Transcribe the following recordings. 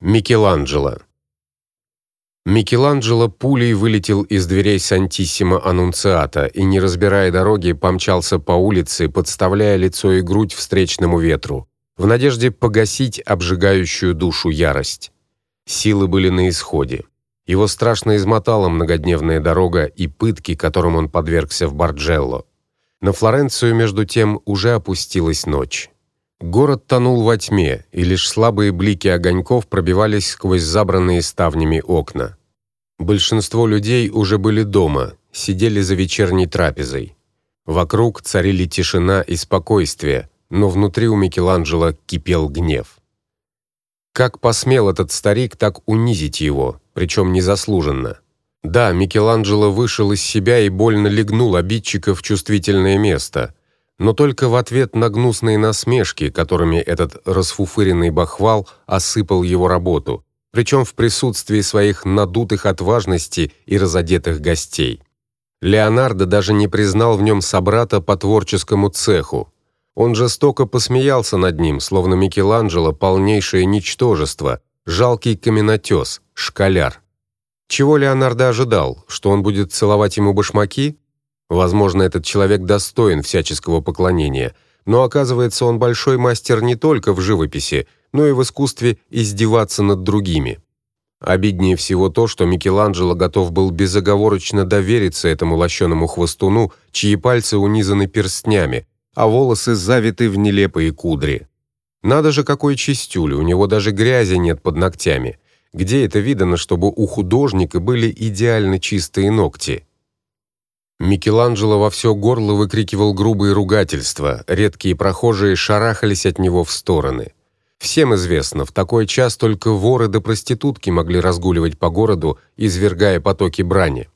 Микеланджело. Микеланджело пулей вылетел из дверей Сантиссимо Аннунциата и не разбирая дороги, помчался по улице, подставляя лицо и грудь встречному ветру, в надежде погасить обжигающую душу ярость. Силы были на исходе. Его страшно измотала многодневная дорога и пытки, которым он подвергся в Барджелло. На Флоренцию между тем уже опустилась ночь. Город тонул во тьме, и лишь слабые блики огоньков пробивались сквозь забранные ставнями окна. Большинство людей уже были дома, сидели за вечерней трапезой. Вокруг царили тишина и спокойствие, но внутри у Микеланджело кипел гнев. Как посмел этот старик так унизить его, причем незаслуженно? Да, Микеланджело вышел из себя и больно легнул обидчика в чувствительное место, но только в ответ на гнусные насмешки, которыми этот расфуфыренный бахвал осыпал его работу, причем в присутствии своих надутых от важности и разодетых гостей. Леонардо даже не признал в нем собрата по творческому цеху. Он жестоко посмеялся над ним, словно Микеланджело полнейшее ничтожество, жалкий каменотес, школяр. Чего Леонардо ожидал, что он будет целовать ему башмаки? Возможно, этот человек достоин всяческого поклонения, но оказывается, он большой мастер не только в живописи, но и в искусстве издеваться над другими. Обиднее всего то, что Микеланджело готов был безоговорочно довериться этому лощеному хвостуну, чьи пальцы унизаны перстнями, а волосы завиты в нелепые кудри. Надо же какой чистюль, у него даже грязи нет под ногтями. Где это видано, чтобы у художника были идеально чистые ногти? Микеланджело во все горло выкрикивал грубые ругательства, редкие прохожие шарахались от него в стороны. Всем известно, в такой час только воры да проститутки могли разгуливать по городу, извергая потоки брани.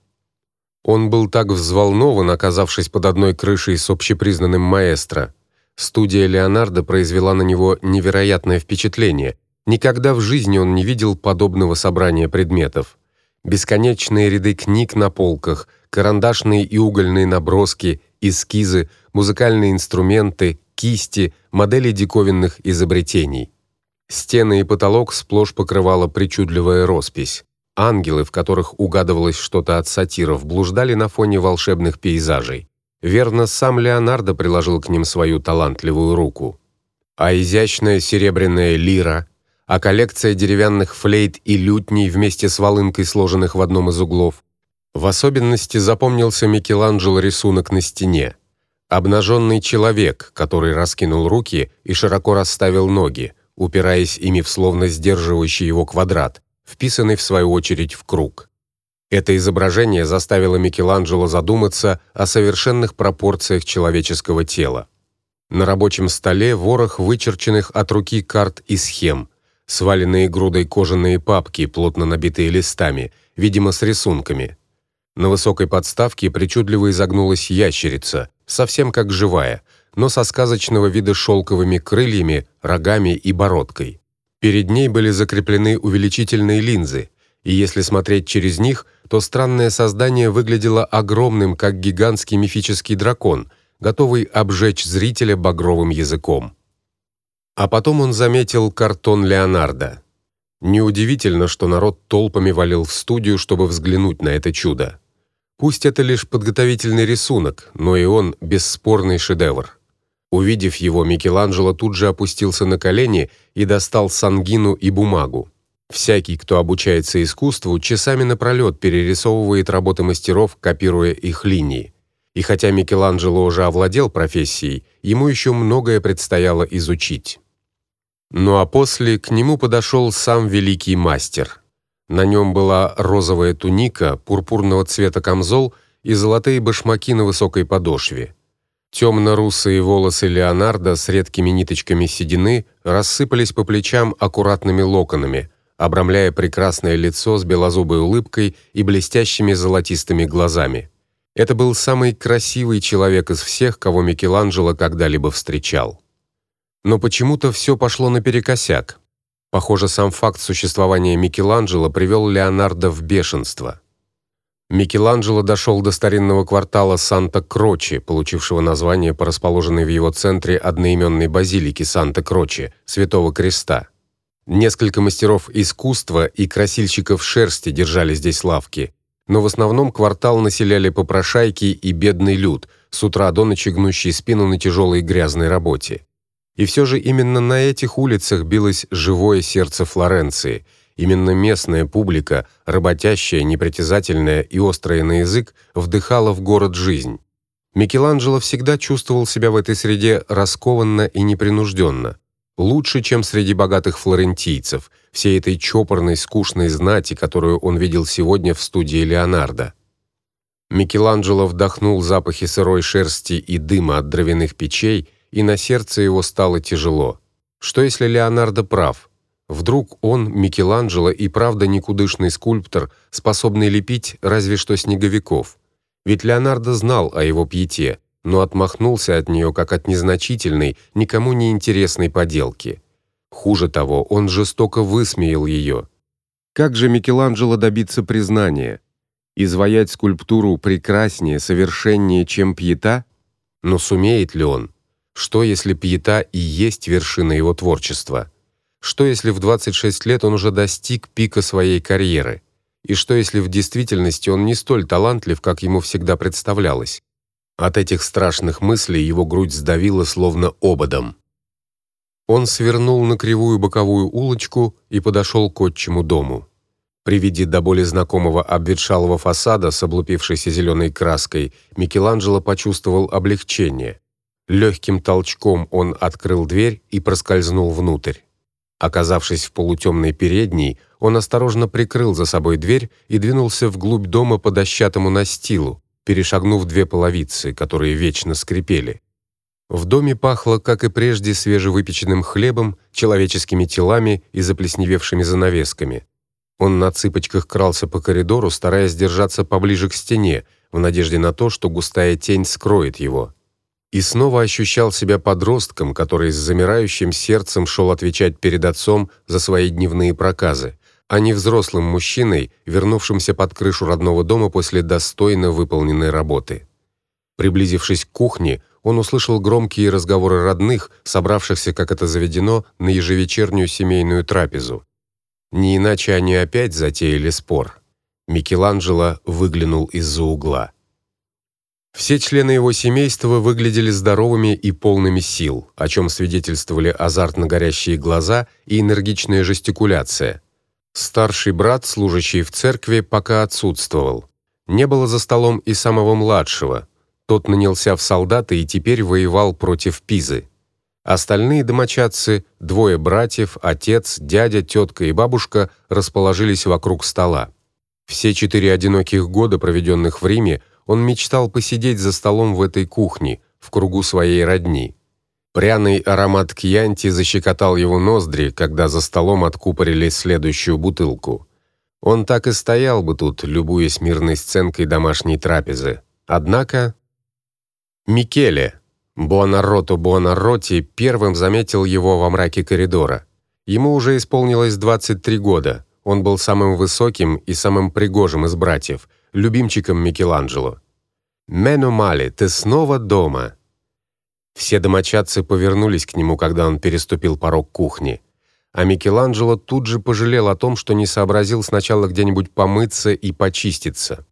Он был так взволнован, оказавшись под одной крышей с общепризнанным маэстро. Студия Леонардо произвела на него невероятное впечатление. Никогда в жизни он не видел подобного собрания предметов. Бесконечные ряды книг на полках – карандашные и угольные наброски, эскизы, музыкальные инструменты, кисти, модели диковинных изобретений. Стены и потолок сплошь покрывала причудливая роспись. Ангелы, в которых угадывалось что-то от сатиров, блуждали на фоне волшебных пейзажей. Верно, сам Леонардо приложил к ним свою талантливую руку. А изящная серебряная лира, а коллекция деревянных флейт и лютней вместе с волынкой, сложенных в одном из углов, в особенности запомнился Микеланджело рисунок на стене. Обнаженный человек, который раскинул руки и широко расставил ноги, упираясь ими в словно сдерживающий его квадрат, вписанный в свою очередь в круг. Это изображение заставило Микеланджело задуматься о совершенных пропорциях человеческого тела. На рабочем столе ворох вычерченных от руки карт и схем, сваленные грудой кожаные папки, плотно набитые листами, видимо, с рисунками. На высокой подставке причудливо изогнулась ящерица, совсем как живая, но со сказочного вида шелковыми крыльями, рогами и бородкой. Перед ней были закреплены увеличительные линзы, и если смотреть через них, то странное создание выглядело огромным, как гигантский мифический дракон, готовый обжечь зрителя багровым языком. А потом он заметил картон Леонардо. Неудивительно, что народ толпами валил в студию, чтобы взглянуть на это чудо. Пусть это лишь подготовительный рисунок, но и он бесспорный шедевр. Увидев его, Микеланджело тут же опустился на колени и достал сангину и бумагу. Всякий, кто обучается искусству, часами напролет перерисовывает работы мастеров, копируя их линии. И хотя Микеланджело уже овладел профессией, ему еще многое предстояло изучить. Ну а после к нему подошел сам великий мастер. На нем была розовая туника, пурпурного цвета камзол и золотые башмаки на высокой подошве. Темно-русые волосы Леонардо с редкими ниточками седины рассыпались по плечам аккуратными локонами, обрамляя прекрасное лицо с белозубой улыбкой и блестящими золотистыми глазами. Это был самый красивый человек из всех, кого Микеланджело когда-либо встречал. Но почему-то все пошло наперекосяк. Похоже, сам факт существования Микеланджело привел Леонардо в бешенство. Микеланджело дошел до старинного квартала Санта-Кроче, получившего название по расположенной в его центре одноименной базилике Санта-Кроче, Святого Креста. Несколько мастеров искусства и красильщиков шерсти держали здесь лавки, но в основном квартал населяли попрошайки и бедный люд, с утра до ночи гнущий спину на тяжелой грязной работе. И все же именно на этих улицах билось живое сердце Флоренции. Именно местная публика, работящая, непритязательная и острая на язык, вдыхала в город жизнь. Микеланджело всегда чувствовал себя в этой среде раскованно и непринужденно лучше, чем среди богатых флорентийцев, всей этой чопорной, скучной знати, которую он видел сегодня в студии Леонардо. Микеланджело вдохнул запахи сырой шерсти и дыма от дровяных печей, и на сердце его стало тяжело. Что если Леонардо прав? Вдруг он, Микеланджело, и правда никудышный скульптор, способный лепить разве что снеговиков? Ведь Леонардо знал о его пьете, но отмахнулся от нее как от незначительной, никому не интересной поделки. Хуже того, он жестоко высмеял ее. Как же Микеланджело добиться признания? Изваять скульптуру прекраснее, совершеннее, чем Пьета? Но сумеет ли он? Что если Пьета и есть вершина его творчества? Что если в 26 лет он уже достиг пика своей карьеры? И что если в действительности он не столь талантлив, как ему всегда представлялось? От этих страшных мыслей его грудь сдавила словно ободом. Он свернул на кривую боковую улочку и подошел к отчему дому. При виде до боли знакомого обветшалого фасада с облупившейся зеленой краской Микеланджело почувствовал облегчение. Легким толчком он открыл дверь и проскользнул внутрь. Оказавшись в полутемной передней, он осторожно прикрыл за собой дверь и двинулся вглубь дома по дощатому настилу, перешагнув две половицы, которые вечно скрипели. В доме пахло, как и прежде, свежевыпеченным хлебом, человеческими телами и заплесневевшими занавесками. Он на цыпочках крался по коридору, стараясь держаться поближе к стене, в надежде на то, что густая тень скроет его. И снова ощущал себя подростком, который с замирающим сердцем шел отвечать перед отцом за свои дневные проказы, а не взрослым мужчиной, вернувшимся под крышу родного дома после достойно выполненной работы. Приблизившись к кухне, он услышал громкие разговоры родных, собравшихся, как это заведено, на ежевечернюю семейную трапезу. Не иначе они опять затеяли спор. Микеланджело выглянул из-за угла. Все члены его семейства выглядели здоровыми и полными сил, о чем свидетельствовали азартно горящие глаза и энергичная жестикуляция. Старший брат, служащий в церкви, пока отсутствовал. Не было за столом и самого младшего. Тот нанялся в солдаты и теперь воевал против Пизы. Остальные домочадцы, двое братьев, отец, дядя, тетка и бабушка расположились вокруг стола. Все четыре одиноких года, проведенных в Риме, он мечтал посидеть за столом в этой кухне, в кругу своей родни. Пряный аромат кьянти защекотал его ноздри, когда за столом откупорили следующую бутылку. Он так и стоял бы тут, любуясь мирной сценкой домашней трапезы. Однако Микеле Буонаротто Буонаротти первым заметил его во мраке коридора. Ему уже исполнилось 23 года. Он был самым высоким и самым пригожим из братьев, любимчиком Микеланджело. "Мено мале, ты снова дома", все домочадцы повернулись к нему, когда он переступил порог кухни. А Микеланджело тут же пожалел о том, что не сообразил сначала где-нибудь помыться и почиститься.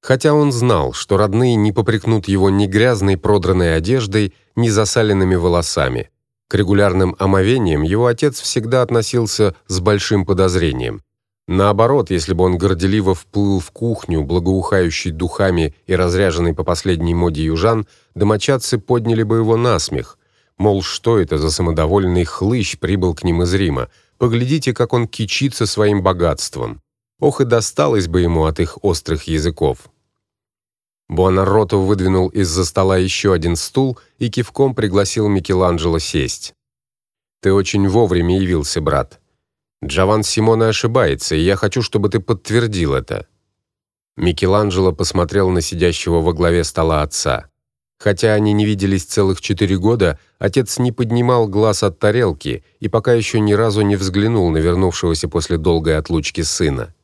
Хотя он знал, что родные не попрекнут его ни грязной продранной одеждой, ни засаленными волосами. К регулярным омовениям его отец всегда относился с большим подозрением. Наоборот, если бы он горделиво вплыл в кухню, благоухающей духами и разряженный по последней моде южан, домочадцы подняли бы его на смех. Мол, что это за самодовольный хлыщ прибыл к ним из Рима? Поглядите, как он кичится своим богатством. Ох и досталось бы ему от их острых языков. Буонаротто выдвинул из-за стола еще один стул и кивком пригласил Микеланджело сесть. Ты очень вовремя явился, брат. Джован Симоне ошибается, и я хочу, чтобы ты подтвердил это. Микеланджело посмотрел на сидящего во главе стола отца. Хотя они не виделись целых четыре года, отец не поднимал глаз от тарелки и пока еще ни разу не взглянул на вернувшегося после долгой отлучки сына.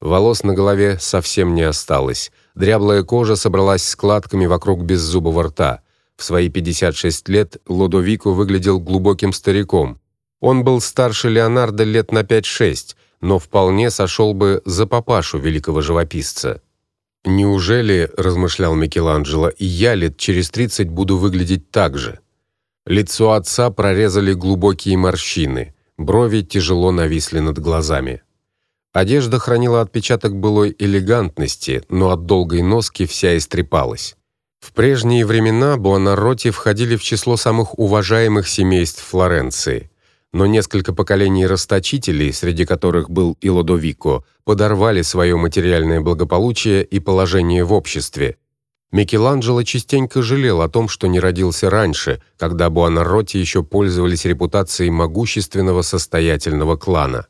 Волос на голове совсем не осталось. Дряблая кожа собралась складками вокруг беззубого рта. В свои 56 лет Лодовико выглядел глубоким стариком. Он был старше Леонардо лет на 5-6, но вполне сошел бы за папашу великого живописца. Неужели, размышлял Микеланджело, и я лет через 30 буду выглядеть так же? Лицо отца прорезали глубокие морщины, брови тяжело нависли над глазами. Одежда хранила отпечаток былой элегантности, но от долгой носки вся истрепалась. В прежние времена Буонаротти входили в число самых уважаемых семейств Флоренции но несколько поколений расточителей, среди которых был и Лодовико, подорвали свое материальное благополучие и положение в обществе. Микеланджело частенько жалел о том, что не родился раньше, когда Буонаротти еще пользовались репутацией могущественного состоятельного клана.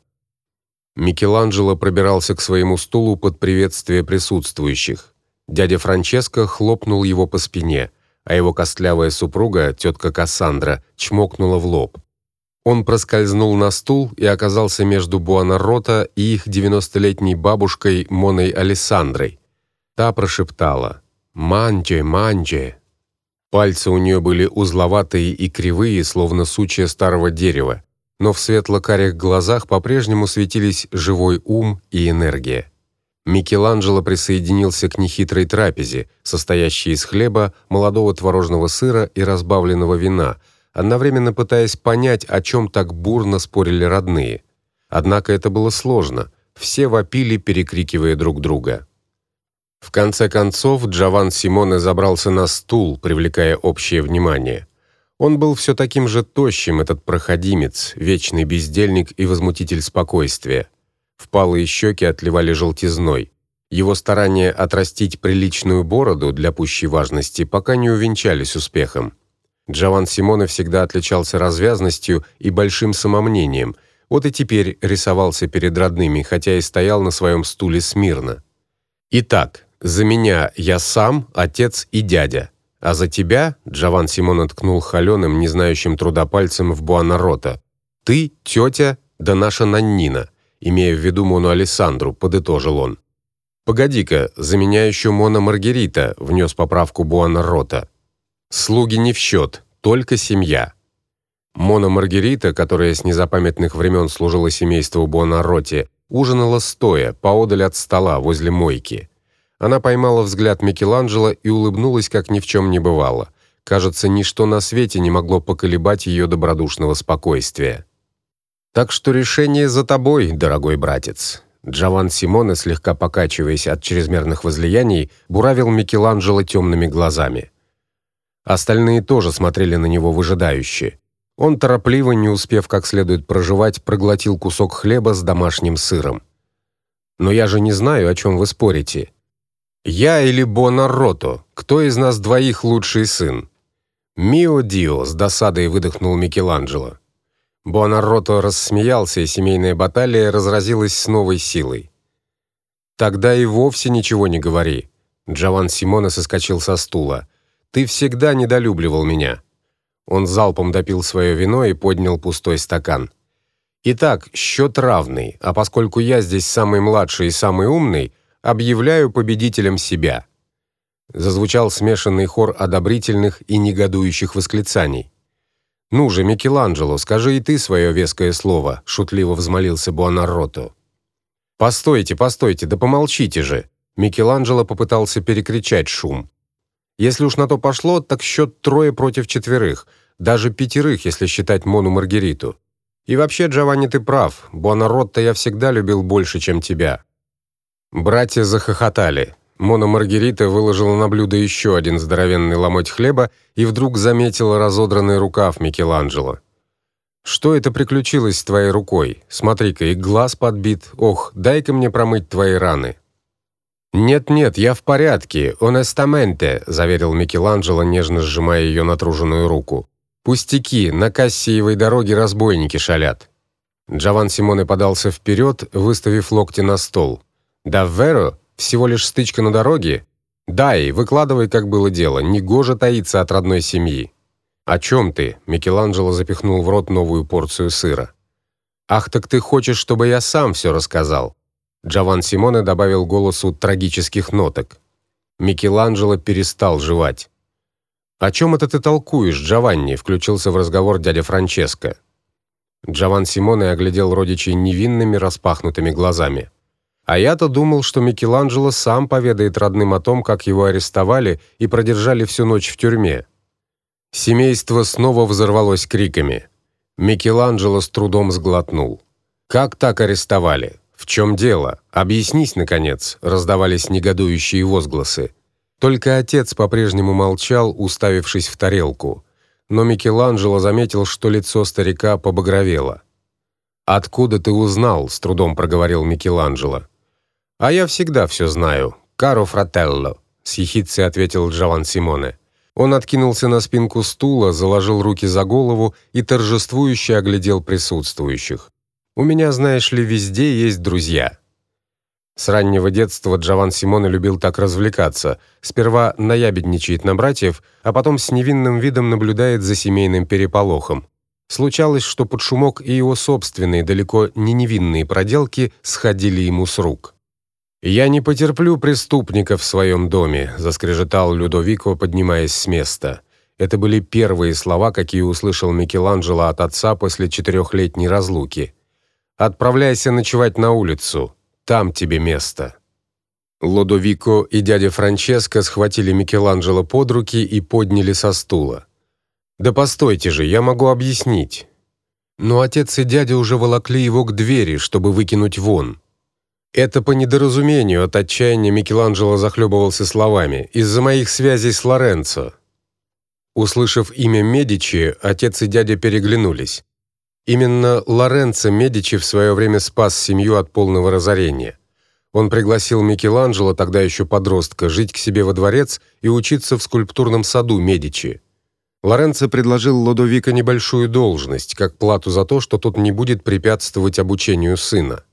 Микеланджело пробирался к своему стулу под приветствие присутствующих. Дядя Франческо хлопнул его по спине, а его костлявая супруга, тетка Кассандра, чмокнула в лоб. Он проскользнул на стул и оказался между Буонаротто и их девяностолетней бабушкой Моной Алессандрой. Та прошептала: "Манче, манче". Пальцы у нее были узловатые и кривые, словно сучья старого дерева, но в светло-карих глазах по-прежнему светились живой ум и энергия. Микеланджело присоединился к нехитрой трапезе, состоящей из хлеба, молодого творожного сыра и разбавленного вина одновременно пытаясь понять, о чем так бурно спорили родные. Однако это было сложно. Все вопили, перекрикивая друг друга. В конце концов Джован Симоне забрался на стул, привлекая общее внимание. Он был все таким же тощим, этот проходимец, вечный бездельник и возмутитель спокойствия. Впалые щеки отливали желтизной. Его старания отрастить приличную бороду для пущей важности пока не увенчались успехом. Джован Симоне всегда отличался развязностью и большим самомнением. Вот и теперь рисовался перед родными, хотя и стоял на своем стуле смирно. Итак, за меня я сам, отец и дядя. А за тебя, Джован Симон ткнул холёным, не знающим труда пальцем в Буонаротто. Ты, тетя, да наша Наннина, имея в виду Мону Алессандру, подытожил он. Погоди-ка, за меня еще Мона Маргарита, внес поправку Буонаротто. Слуги не в счет, только семья. Мона Маргарита, которая с незапамятных времен служила семейству Буонаротти, ужинала стоя, поодаль от стола, возле мойки. Она поймала взгляд Микеланджело и улыбнулась, как ни в чем не бывало. Кажется, ничто на свете не могло поколебать ее добродушного спокойствия. Так что решение за тобой, дорогой братец. Джован Симоне, слегка покачиваясь от чрезмерных возлияний, буравил Микеланджело темными глазами. Остальные тоже смотрели на него выжидающе. Он торопливо, не успев как следует прожевать, проглотил кусок хлеба с домашним сыром. Но я же не знаю, о чем вы спорите. Я или Бонаротто? Кто из нас двоих лучший сын? Мио Дио с досадой выдохнул Микеланджело. Бонаротто рассмеялся, и семейная баталия разразилась с новой силой. Тогда и вовсе ничего не говори. Джован Симоне соскочил со стула. Ты всегда недолюбливал меня. Он залпом допил свое вино и поднял пустой стакан. Итак, счет равный, а поскольку я здесь самый младший и самый умный, объявляю победителем себя. Зазвучал смешанный хор одобрительных и негодующих восклицаний. Ну же, Микеланджело, скажи и ты свое веское слово, шутливо взмолился Буонаротто. Постойте, постойте, да помолчите же. Микеланджело попытался перекричать шум. Если уж на то пошло, так счет трое против четверых, даже пятерых, если считать Мону Маргариту. И вообще, Джованни, ты прав. Буонаротто я всегда любил больше, чем тебя. Братья захохотали. Мона Маргарита выложила на блюдо еще один здоровенный ломоть хлеба и вдруг заметила разодранный рукав Микеланджело. Что это приключилось с твоей рукой? Смотри-ка, и глаз подбит. Ох, дай-ка мне промыть твои раны. Нет-нет, я в порядке, онестаменте, заверил Микеланджело, нежно сжимая ее натруженную руку. Пустяки, на Кассиевой дороге разбойники шалят. Джован Симоне подался вперед, выставив локти на стол. Давверо, всего лишь стычка на дороге. Дай, выкладывай, как было дело, не гоже таиться от родной семьи. О чем ты? Микеланджело запихнул в рот новую порцию сыра. Ах, так ты хочешь, чтобы я сам все рассказал? Джован Симоне добавил голосу трагических ноток. Микеланджело перестал жевать. "О чем это ты толкуешь, Джованни?" включился в разговор дядя Франческо. Джован Симоне оглядел родичей невинными распахнутыми глазами. А я-то думал, что Микеланджело сам поведает родным о том, как его арестовали и продержали всю ночь в тюрьме. Семейство снова взорвалось криками. Микеланджело с трудом сглотнул. Как так арестовали? В чем дело? Объяснись наконец, раздавались негодующие возгласы. Только отец по-прежнему молчал, уставившись в тарелку. Но Микеланджело заметил, что лицо старика побагровело. Откуда ты узнал? с трудом проговорил Микеланджело. А я всегда все знаю. Каро фрателло, с ехидцей ответил Джован Симоне. Он откинулся на спинку стула, заложил руки за голову и торжествующе оглядел присутствующих. У меня, знаешь ли, везде есть друзья. С раннего детства Джован Симоне любил так развлекаться. Сперва наябедничает на братьев, а потом с невинным видом наблюдает за семейным переполохом. Случалось, что под шумок и его собственные, далеко не невинные проделки сходили ему с рук. Я не потерплю преступника в своем доме, заскрежетал Людовико, поднимаясь с места. Это были первые слова, какие услышал Микеланджело от отца после четырехлетней разлуки. Отправляйся ночевать на улицу. Там тебе место. Лодовико и дядя Франческо схватили Микеланджело под руки и подняли со стула. Да постойте же, я могу объяснить. Но отец и дядя уже волокли его к двери, чтобы выкинуть вон. Это по недоразумению, от отчаяния Микеланджело захлебывался словами: "Из-за моих связей с Лоренцо". Услышав имя Медичи, отец и дядя переглянулись. Именно Лоренцо Медичи в свое время спас семью от полного разорения. Он пригласил Микеланджело, тогда еще подростка, жить к себе во дворец и учиться в скульптурном саду Медичи. Лоренцо предложил Лодовико небольшую должность, как плату за то, что тот не будет препятствовать обучению сына.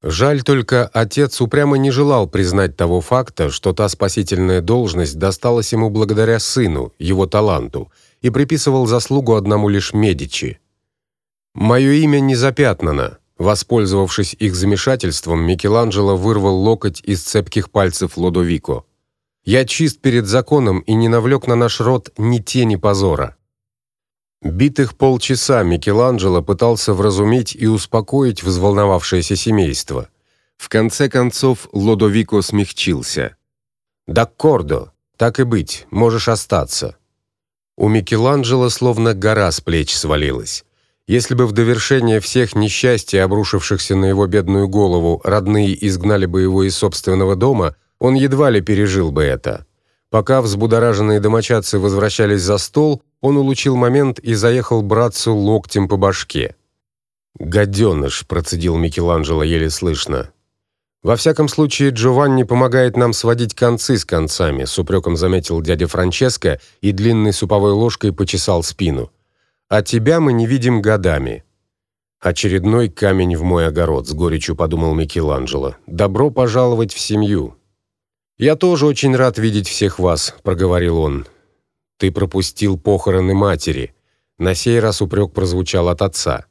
Жаль только, отец упрямо не желал признать того факта, что та спасительная должность досталась ему благодаря сыну, его таланту, и приписывал заслугу одному лишь Медичи. Мое имя не запятнано. Воспользовавшись их замешательством, Микеланджело вырвал локоть из цепких пальцев Лодовико. Я чист перед законом и не навлек на наш род ни тени позора. Битых полчаса Микеланджело пытался вразумить и успокоить взволновавшееся семейство. В конце концов Лодовико смягчился. "Д'аккордо, так и быть, можешь остаться". У Микеланджело словно гора с плеч свалилась. Если бы в довершение всех несчастий, обрушившихся на его бедную голову, родные изгнали бы его из собственного дома, он едва ли пережил бы это. Пока взбудораженные домочадцы возвращались за стол, он улучил момент и заехал братцу локтем по башке. «Гаденыш», — процедил Микеланджело еле слышно. «Во всяком случае, Джованни помогает нам сводить концы с концами», — с упреком заметил дядя Франческо и длинной суповой ложкой почесал спину. «А тебя мы не видим годами». «Очередной камень в мой огород», — с горечью подумал Микеланджело. «Добро пожаловать в семью». «Я тоже очень рад видеть всех вас», — проговорил он. Ты пропустил похороны матери. На сей раз упрек прозвучал от отца.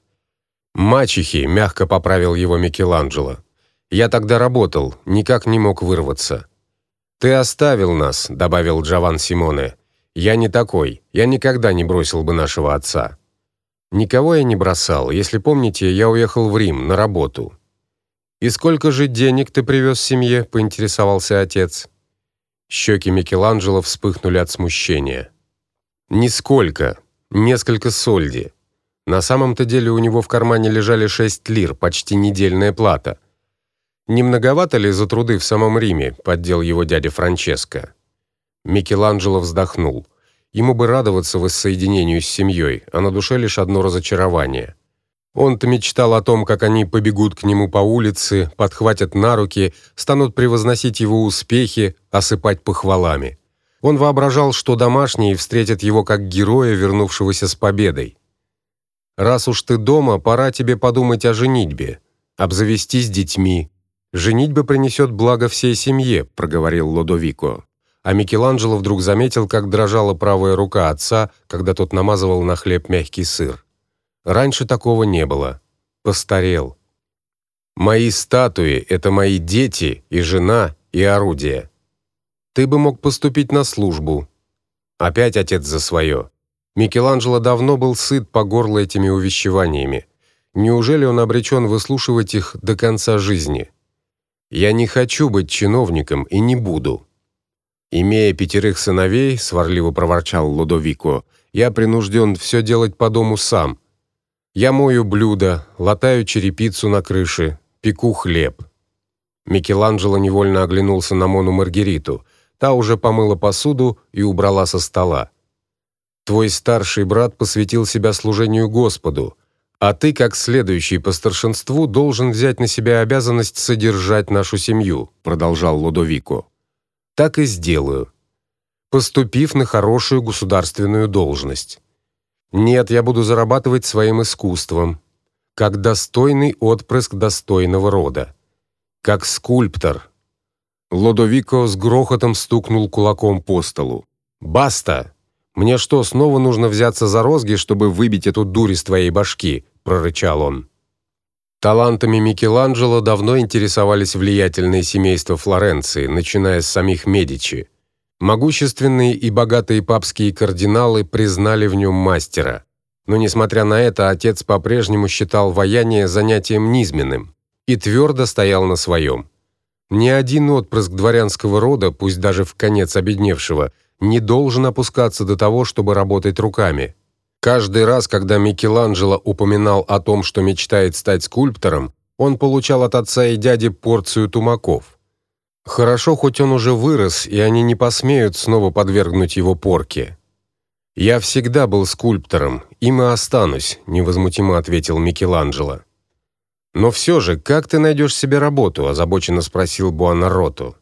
Мачехи, мягко поправил его Микеланджело. Я тогда работал, никак не мог вырваться. Ты оставил нас, добавил Джован Симоне. Я не такой. Я никогда не бросил бы нашего отца. Никого я не бросал. Если помните, я уехал в Рим на работу. И сколько же денег ты привез семье? поинтересовался отец. Щеки Микеланджело вспыхнули от смущения. Нисколько, несколько сольди. На самом-то деле у него в кармане лежали шесть лир, почти недельная плата. Не многовато ли за труды в самом Риме, поддел его дядя Франческо. Микеланджело вздохнул. Ему бы радоваться воссоединению с семьей, а на душе лишь одно разочарование. Он-то мечтал о том, как они побегут к нему по улице, подхватят на руки, станут превозносить его успехи, осыпать похвалами. Он воображал, что домашние встретят его как героя, вернувшегося с победой. Раз уж ты дома, пора тебе подумать о женитьбе, обзавестись детьми. Женитьба принесет благо всей семье, проговорил Лодовико. А Микеланджело вдруг заметил, как дрожала правая рука отца, когда тот намазывал на хлеб мягкий сыр. Раньше такого не было. Постарел. Мои статуи это мои дети и жена и орудие. Ты бы мог поступить на службу. Опять отец за свое. Микеланджело давно был сыт по горло этими увещеваниями. Неужели он обречен выслушивать их до конца жизни? Я не хочу быть чиновником и не буду. Имея пятерых сыновей, сварливо проворчал Лодовико, я принужден все делать по дому сам. Я мою блюда, латаю черепицу на крыше, пеку хлеб. Микеланджело невольно оглянулся на Мону Маргариту. Та уже помыла посуду и убрала со стола. Твой старший брат посвятил себя служению Господу, а ты, как следующий по старшинству, должен взять на себя обязанность содержать нашу семью, продолжал Лодовико. Так и сделаю, поступив на хорошую государственную должность. Нет, я буду зарабатывать своим искусством, как достойный отпрыск достойного рода, как скульптор. Лодовико с грохотом стукнул кулаком по столу. Баста. Мне что, снова нужно взяться за розги, чтобы выбить эту дурь из твоей башки, прорычал он. Талантами Микеланджело давно интересовались влиятельные семейства Флоренции, начиная с самих Медичи. Могущественные и богатые папские кардиналы признали в нем мастера. Но несмотря на это, отец по-прежнему считал ваяние занятием низменным и твердо стоял на своем. Ни один отпрыск дворянского рода, пусть даже в конец обедневшего, не должен опускаться до того, чтобы работать руками. Каждый раз, когда Микеланджело упоминал о том, что мечтает стать скульптором, он получал от отца и дяди порцию тумаков. Хорошо, хоть он уже вырос, и они не посмеют снова подвергнуть его порке. Я всегда был скульптором, им и останусь, невозмутимо ответил Микеланджело. Но все же, как ты найдешь себе работу? озабоченно спросил Буонаротто.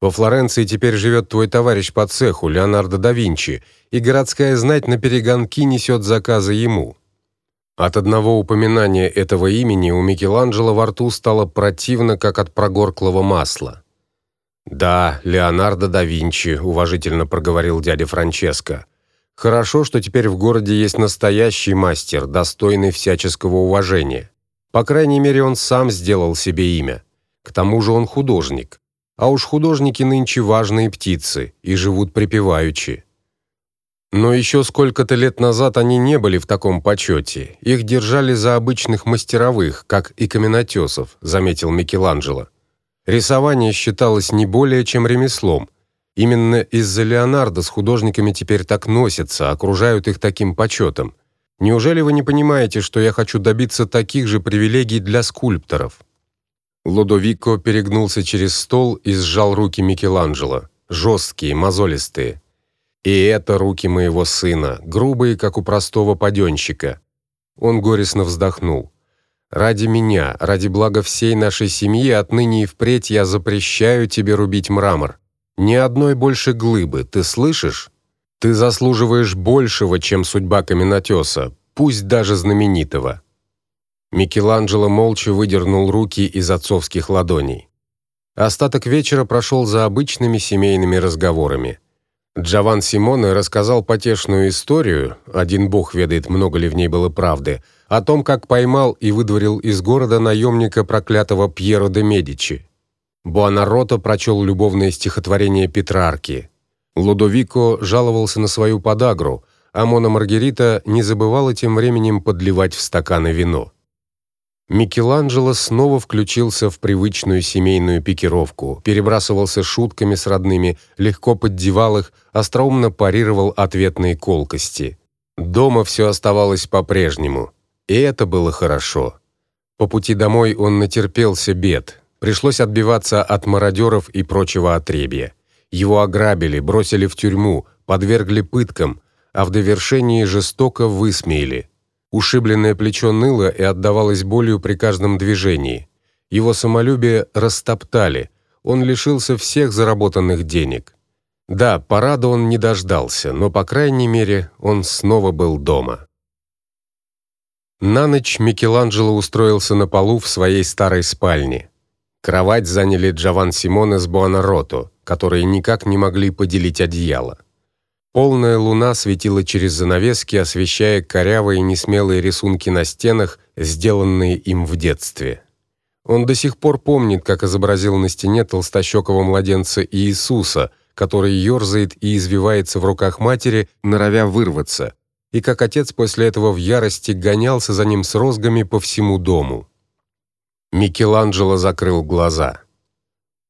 Во Флоренции теперь живет твой товарищ по цеху Леонардо да Винчи, и городская знать на перегонки несет заказы ему. От одного упоминания этого имени у Микеланджело во рту стало противно, как от прогорклого масла. Да, Леонардо да Винчи, уважительно проговорил дядя Франческо. Хорошо, что теперь в городе есть настоящий мастер, достойный всяческого уважения. По крайней мере, он сам сделал себе имя. К тому же он художник. А уж художники нынче важные птицы и живут припеваючи. Но еще сколько-то лет назад они не были в таком почете. Их держали за обычных мастеровых, как и каменотесов, заметил Микеланджело. Рисование считалось не более чем ремеслом. Именно из-за Леонардо с художниками теперь так носятся, окружают их таким почетом. Неужели вы не понимаете, что я хочу добиться таких же привилегий для скульпторов? Лодовико перегнулся через стол и сжал руки Микеланджело, жесткие, мозолистые. И это руки моего сына, грубые, как у простого паденщика. Он горестно вздохнул. Ради меня, ради блага всей нашей семьи отныне и впредь я запрещаю тебе рубить мрамор. Ни одной больше глыбы, ты слышишь? Ты заслуживаешь большего, чем судьба каменотеса, пусть даже знаменитого. Микеланджело молча выдернул руки из отцовских ладоней. Остаток вечера прошел за обычными семейными разговорами. Джован Симоне рассказал потешную историю, один бог ведает, много ли в ней было правды, о том, как поймал и выдворил из города наемника проклятого Пьеро де Медичи. Буонаротто прочел любовное стихотворение Петрарки. Лудовико жаловался на свою подагру, а Мона Маргарита не забывала тем временем подливать в стаканы вино. Микеланджело снова включился в привычную семейную пикировку, перебрасывался шутками с родными, легко поддевал их, остроумно парировал ответные колкости. Дома все оставалось по-прежнему, и это было хорошо. По пути домой он натерпелся бед. Пришлось отбиваться от мародеров и прочего отребья. Его ограбили, бросили в тюрьму, подвергли пыткам, а в довершении жестоко высмеяли. Ушибленное плечо ныло и отдавалось болью при каждом движении. Его самолюбие растоптали. Он лишился всех заработанных денег. Да, парада он не дождался, но по крайней мере, он снова был дома. На ночь Микеланджело устроился на полу в своей старой спальне. Кровать заняли Джован Симоне с Буонаротто, которые никак не могли поделить одеяло. Полная луна светила через занавески, освещая корявые несмелые рисунки на стенах, сделанные им в детстве. Он до сих пор помнит, как изобразил на стене толстощекого младенца Иисуса, который ерзает и извивается в руках матери, норовя вырваться. и как отец после этого в ярости гонялся за ним с розгами по всему дому. Микеланджело закрыл глаза.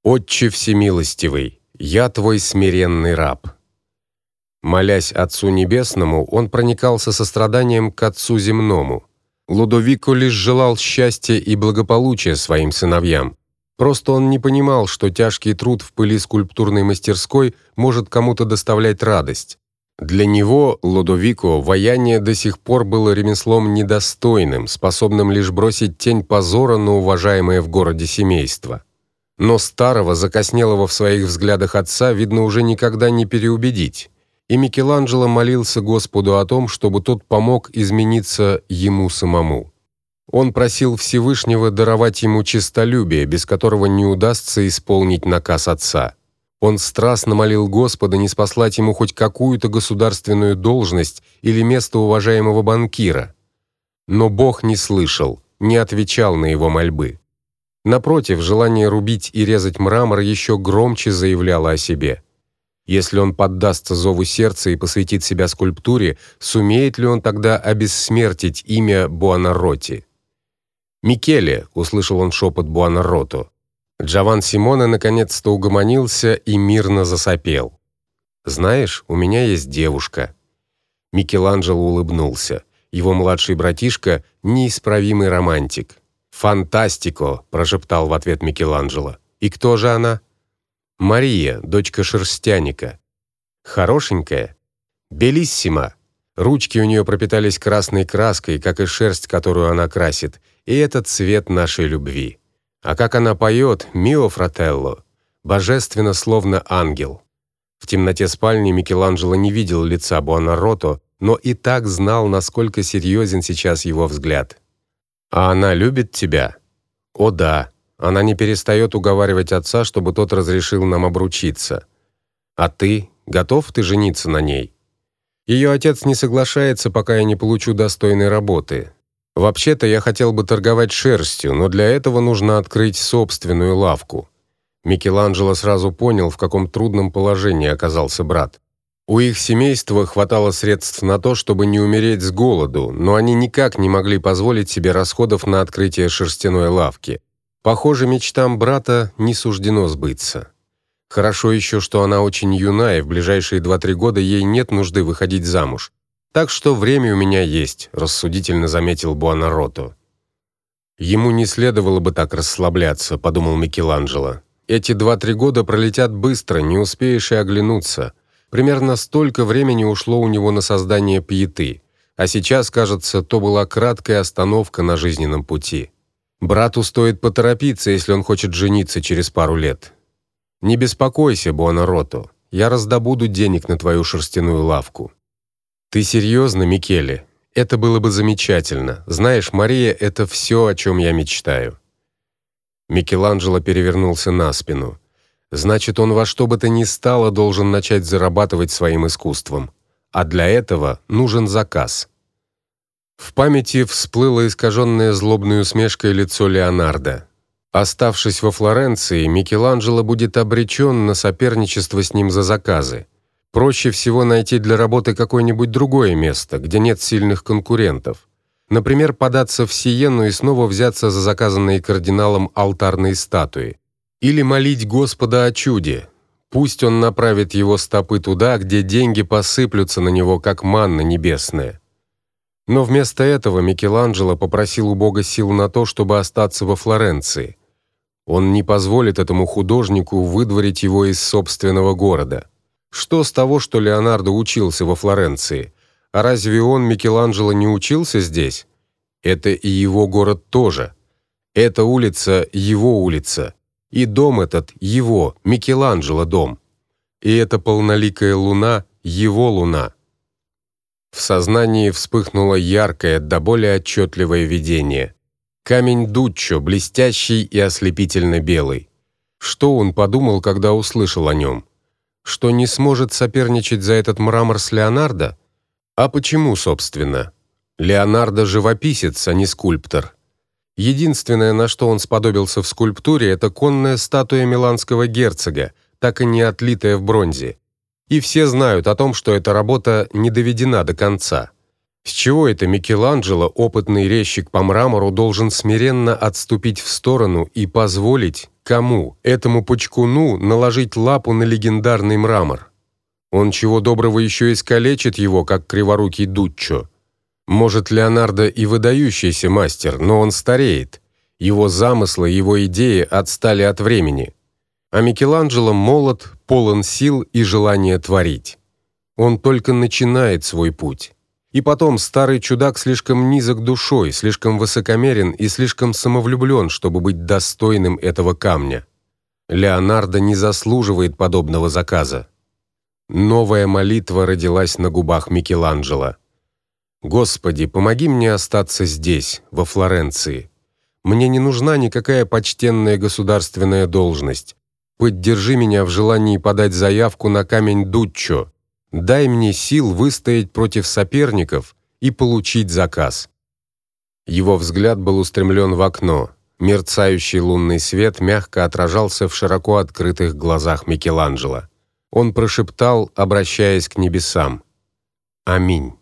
Отче всемилостивый, я твой смиренный раб. Молясь Отцу небесному, он проникался состраданием к Отцу земному. Лудовико лишь желал счастья и благополучия своим сыновьям. Просто он не понимал, что тяжкий труд в пыли скульптурной мастерской может кому-то доставлять радость. Для него, Лодовико, ваяние до сих пор было ремеслом недостойным, способным лишь бросить тень позора на уважаемое в городе семейство. Но старого, закоснелого в своих взглядах отца, видно, уже никогда не переубедить. И Микеланджело молился Господу о том, чтобы тот помог измениться ему самому. Он просил Всевышнего даровать ему честолюбие, без которого не удастся исполнить наказ отца. Он страстно молил Господа не спаслать ему хоть какую-то государственную должность или место уважаемого банкира. Но Бог не слышал, не отвечал на его мольбы. Напротив, желание рубить и резать мрамор еще громче заявляло о себе. Если он поддастся зову сердца и посвятит себя скульптуре, сумеет ли он тогда обессмертить имя Буонаротти? «Микеле», — услышал он шепот Буонаротто, Джован Симона наконец-то угомонился и мирно засопел. Знаешь, у меня есть девушка. Микеланджело улыбнулся. Его младший братишка неисправимый романтик. Фантастико, прошептал в ответ Микеланджело. И кто же она? Мария, дочка шерстяника. Хорошенькая, белиссима. Ручки у нее пропитались красной краской, как и шерсть, которую она красит, и это цвет нашей любви. А как она поет «Мио фрателло», божественно, словно ангел. В темноте спальни Микеланджело не видел лица Буонаротто, но и так знал, насколько серьезен сейчас его взгляд. «А она любит тебя?» «О да, она не перестает уговаривать отца, чтобы тот разрешил нам обручиться. А ты, готов ты жениться на ней?» Ее отец не соглашается, пока я не получу достойной работы. Вообще-то я хотел бы торговать шерстью, но для этого нужно открыть собственную лавку. Микеланджело сразу понял, в каком трудном положении оказался брат. У их семейства хватало средств на то, чтобы не умереть с голоду, но они никак не могли позволить себе расходов на открытие шерстяной лавки. Похоже, мечтам брата не суждено сбыться. Хорошо еще, что она очень юна, и в ближайшие 2-3 года ей нет нужды выходить замуж. Так что время у меня есть, рассудительно заметил Буонаротто. Ему не следовало бы так расслабляться, подумал Микеланджело. Эти два-три года пролетят быстро, не успеешь и оглянуться. Примерно столько времени ушло у него на создание пьеты, а сейчас, кажется, то была краткая остановка на жизненном пути. Брату стоит поторопиться, если он хочет жениться через пару лет. Не беспокойся, Буонаротто. Я раздобуду денег на твою шерстяную лавку. Ты серьезно, Микеле? Это было бы замечательно. Знаешь, Мария это все, о чем я мечтаю. Микеланджело перевернулся на спину. Значит, он во что бы то ни стало должен начать зарабатывать своим искусством, а для этого нужен заказ. В памяти всплыло искаженное злобной усмешкой лицо Леонардо. Оставшись во Флоренции, Микеланджело будет обречен на соперничество с ним за заказы. Проще всего найти для работы какое-нибудь другое место, где нет сильных конкурентов. Например, податься в Сиенну и снова взяться за заказанные кардиналом алтарные статуи. Или молить Господа о чуде. Пусть он направит его стопы туда, где деньги посыплются на него, как манна небесная. Но вместо этого Микеланджело попросил у Бога сил на то, чтобы остаться во Флоренции. Он не позволит этому художнику выдворить его из собственного города. Что с того, что Леонардо учился во Флоренции? А разве он, Микеланджело, не учился здесь? Это и его город тоже. Эта улица его улица, и дом этот его, Микеланджело дом. И эта полноликая луна его луна. В сознании вспыхнуло яркое, до более отчетливое видение. Камень Дуччо, блестящий и ослепительно белый. Что он подумал, когда услышал о нем? что не сможет соперничать за этот мрамор с Леонардо? А почему, собственно? Леонардо живописец, а не скульптор. Единственное, на что он сподобился в скульптуре, это конная статуя миланского герцога, так и не отлитая в бронзе. И все знают о том, что эта работа не доведена до конца. С чего это Микеланджело, опытный резчик по мрамору, должен смиренно отступить в сторону и позволить кому? Этому пучкуну наложить лапу на легендарный мрамор. Он чего доброго еще искалечит его, как криворукий Дуччо. Может, Леонардо и выдающийся мастер, но он стареет. Его замыслы, его идеи отстали от времени. А Микеланджело молод, полон сил и желания творить. Он только начинает свой путь. И потом старый чудак слишком низок душой, слишком высокомерен и слишком самовлюблен, чтобы быть достойным этого камня. Леонардо не заслуживает подобного заказа. Новая молитва родилась на губах Микеланджело. Господи, помоги мне остаться здесь, во Флоренции. Мне не нужна никакая почтенная государственная должность. Поддержи меня в желании подать заявку на камень Дуччо Дай мне сил выстоять против соперников и получить заказ. Его взгляд был устремлен в окно. Мерцающий лунный свет мягко отражался в широко открытых глазах Микеланджело. Он прошептал, обращаясь к небесам: "Аминь".